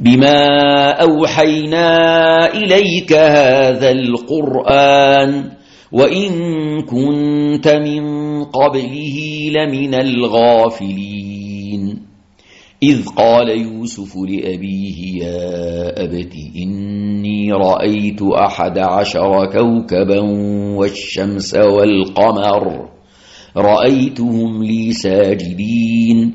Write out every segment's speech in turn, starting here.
بما أوحينا إليك هذا القرآن وإن كنت من قبله لمن الغافلين. إذ قال يوسف لأبيه يا أبت إني رأيت أحد عشر كوكبا والشمس والقمر رأيتهم لي ساجدين.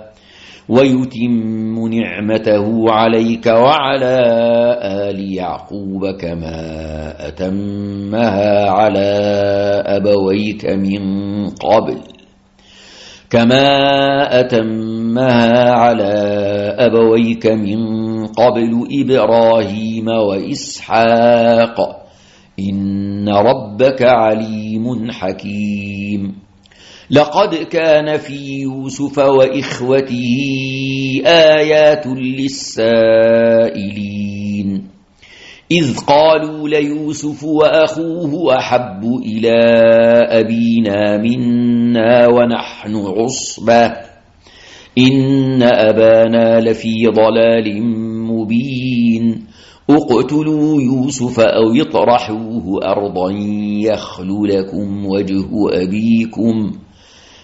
ويتم نعمته عليك وعلى آل يعقوب كما أتمها على أبويك من قبل. كما أتمها على أبويك من قبل إبراهيم وإسحاق. إن ربك عليم حكيم. لقد كان في يوسف وإخوته آيات للسائلين. إذ قالوا ليوسف وأخوه أحب إلى أبينا منا ونحن عصبة. إن أبانا لفي ضلال مبين. اقتلوا يوسف أو يطرحوه أرضا يخل لكم وجه أبيكم.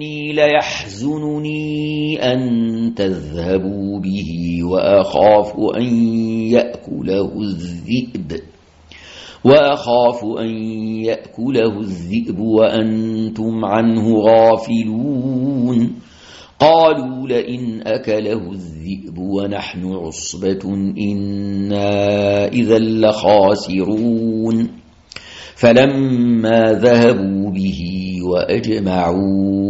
إني ليحزنني أن تذهبوا به وأخاف أن يأكله الذئب وأخاف أن يأكله الذئب وأنتم عنه غافلون. قالوا لئن أكله الذئب ونحن عصبة إنا إذا لخاسرون. فلما ذهبوا به وأجمعوا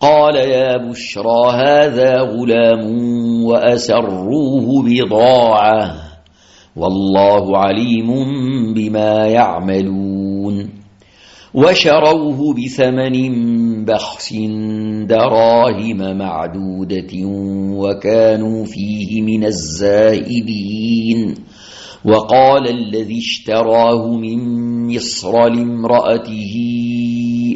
قال يا بشرى هذا غلام وأسروه بضاعة والله عليم بما يعملون وشروه بثمن بخس دراهم معدودة وكانوا فيه من الزائدين وقال الذي اشتراه من مصر لامرأته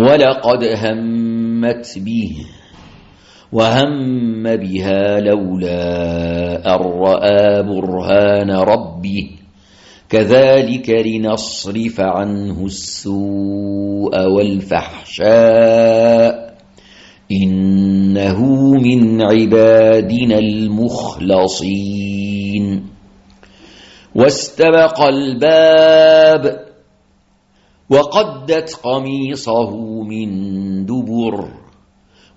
ولقد همت به وهم بها لولا أن رأى برهان ربه. كذلك لنصرف عنه السوء والفحشاء. إنه من عبادنا المخلصين. واستبق الباب وقدت قميصه من دبر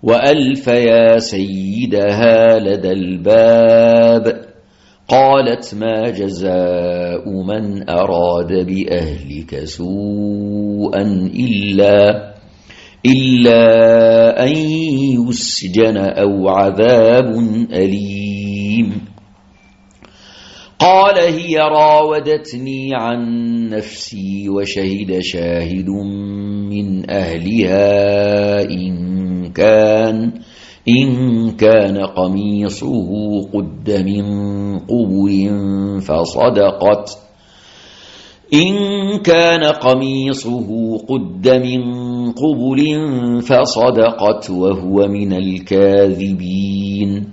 وألف يا سيدها لدى الباب قالت ما جزاء من أراد بأهلك سوءا إلا إلا أن يسجن أو عذاب أليم قال هي راودتني عن نفسي وشهد شاهد من أهلها إن كان إن كان قميصه قد من قبل فصدقت. إن كان قميصه قد من قبل فصدقت وهو من الكاذبين.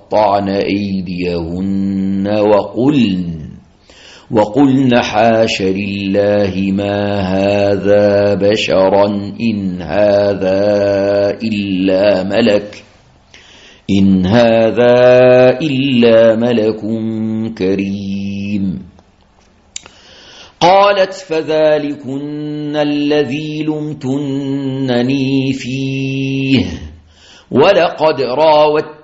وقطعن أيديهن وقلن وقلن حاش لله ما هذا بشرا إن هذا إلا ملك إن هذا إلا ملك كريم. قالت فذلكن الذي لمتنني فيه ولقد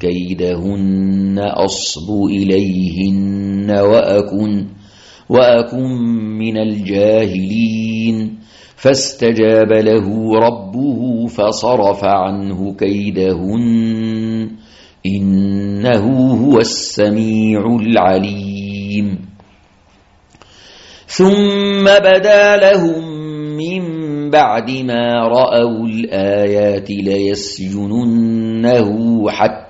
كيدهن أصب إليهن وأكن, وأكن من الجاهلين. فاستجاب له ربه فصرف عنه كيدهن. إنه هو السميع العليم. ثم بدا لهم من بعد ما رأوا الآيات ليسجننه حتى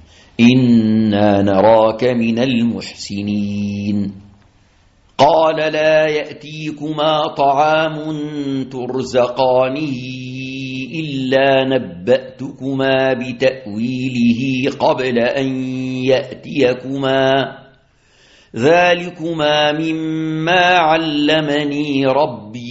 إنا نراك من المحسنين. قال لا يأتيكما طعام ترزقانه إلا نبأتكما بتأويله قبل أن يأتيكما. ذلكما مما علمني ربي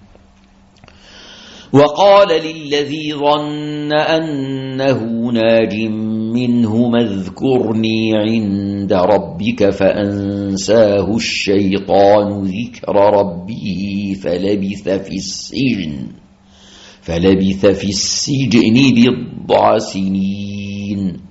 وقال للذي ظن أنه ناج منه اذكرني عند ربك فأنساه الشيطان ذكر ربه فلبث في السجن فلبث في السجن بضع سنين.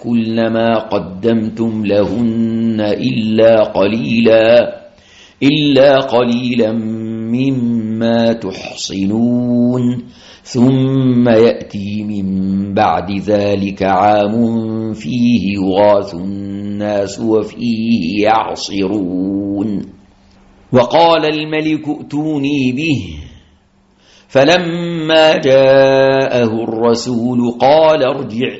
يأكلن ما قدمتم لهن إلا قليلا إلا قليلا مما تحصنون ثم يأتي من بعد ذلك عام فيه يغاث الناس وفيه يعصرون. وقال الملك ائتوني به. فلما جاءه الرسول قال ارجع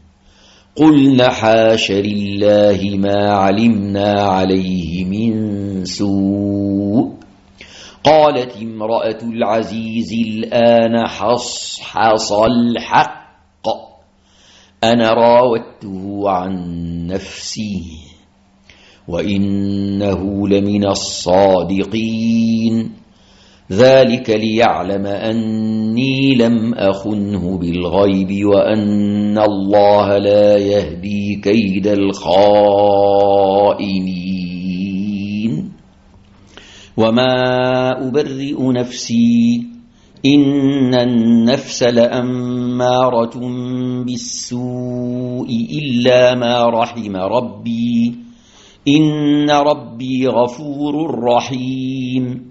قلنا حاش لله ما علمنا عليه من سوء. قالت امرأة العزيز الآن حصحص الحق أنا راودته عن نفسي. وإنه لمن الصادقين. ذلك ليعلم أني لم أخنه بالغيب وأن الله لا يهدي كيد الخائنين. وما أبرئ نفسي إن النفس لأمارة بالسوء إلا ما رحم ربي. إن ربي غفور رحيم.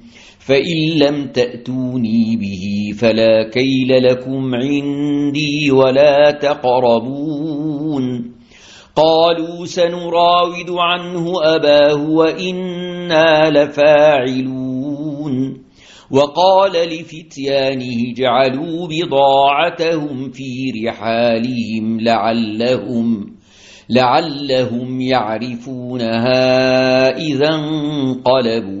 فإن لم تأتوني به فلا كيل لكم عندي ولا تقربون. قالوا سنراود عنه أباه وإنا لفاعلون. وقال لفتيانه جعلوا بضاعتهم في رحالهم لعلهم لعلهم يعرفونها إذا انقلبوا.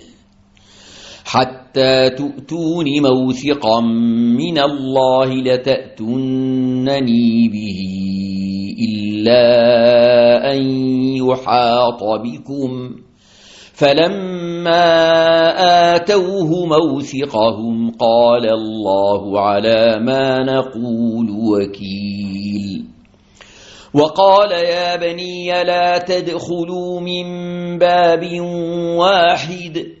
حتى تؤتون موثقا من الله لتأتنني به إلا أن يحاط بكم. فلما آتوه موثقهم قال الله على ما نقول وكيل. وقال يا بني لا تدخلوا من باب واحد.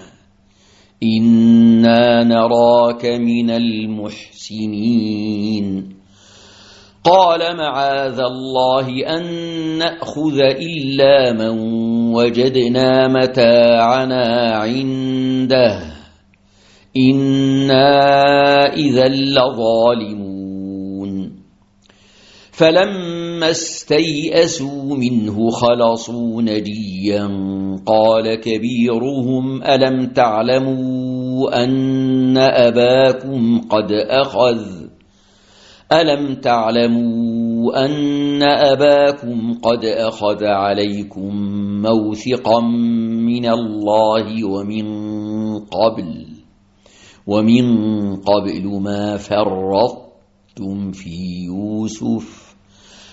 إنا نراك من المحسنين. قال معاذ الله أن نأخذ إلا من وجدنا متاعنا عنده. إنا إذا لظالمون. فلما استيئسوا منه خلصوا نجيا. قال كبيرهم ألم تعلموا أن أباكم قد أخذ؟ ألم تعلموا أن أباكم قد أخذ عليكم موثقا من الله ومن قبل؟ ومن قبل ما فرطتم في يوسف.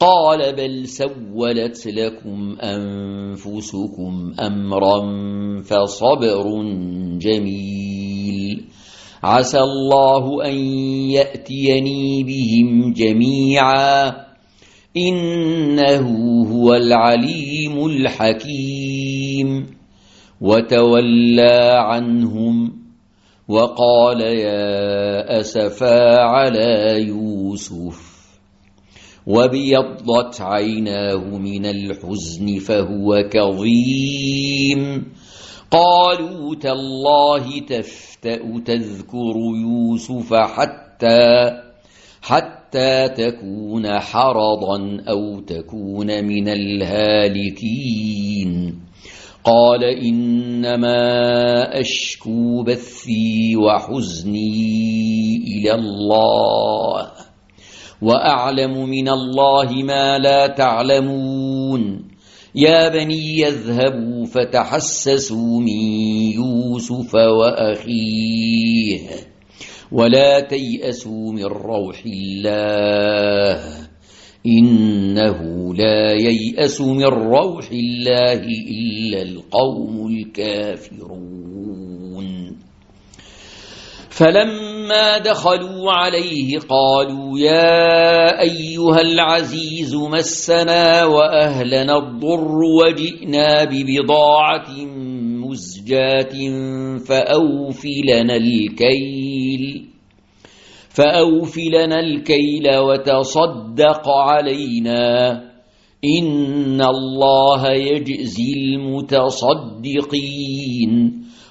قال بل سولت لكم أنفسكم أمرا فصبر جميل. عسى الله أن يأتيني بهم جميعا. إنه هو العليم الحكيم. وتولى عنهم وقال يا أسفا على يوسف. وبيضت عيناه من الحزن فهو كظيم قالوا تالله تفتأ تذكر يوسف حتى حتى تكون حرضا أو تكون من الهالكين قال إنما أشكو بثي وحزني إلى الله وأعلم من الله ما لا تعلمون. يا بني يذهبوا فتحسسوا من يوسف وأخيه. ولا تيأسوا من روح الله. إنه لا ييأس من روح الله إلا القوم الكافرون. فلما دخلوا عليه قالوا يا أيها العزيز مسنا وأهلنا الضر وجئنا ببضاعة مزجاة فأوفلنا الكيل فأوفلنا الكيل وتصدق علينا إن الله يجزي المتصدقين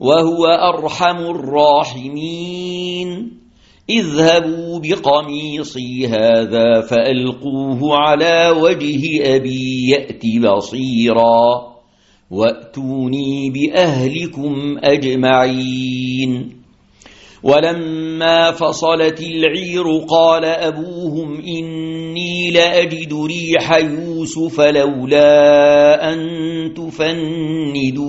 وهو أرحم الراحمين. اذهبوا بقميصي هذا فألقوه على وجه أبي يأت بصيرا. وأتوني بأهلكم أجمعين. ولما فصلت العير قال أبوهم إني لأجد ريح يوسف لولا أن تفندون.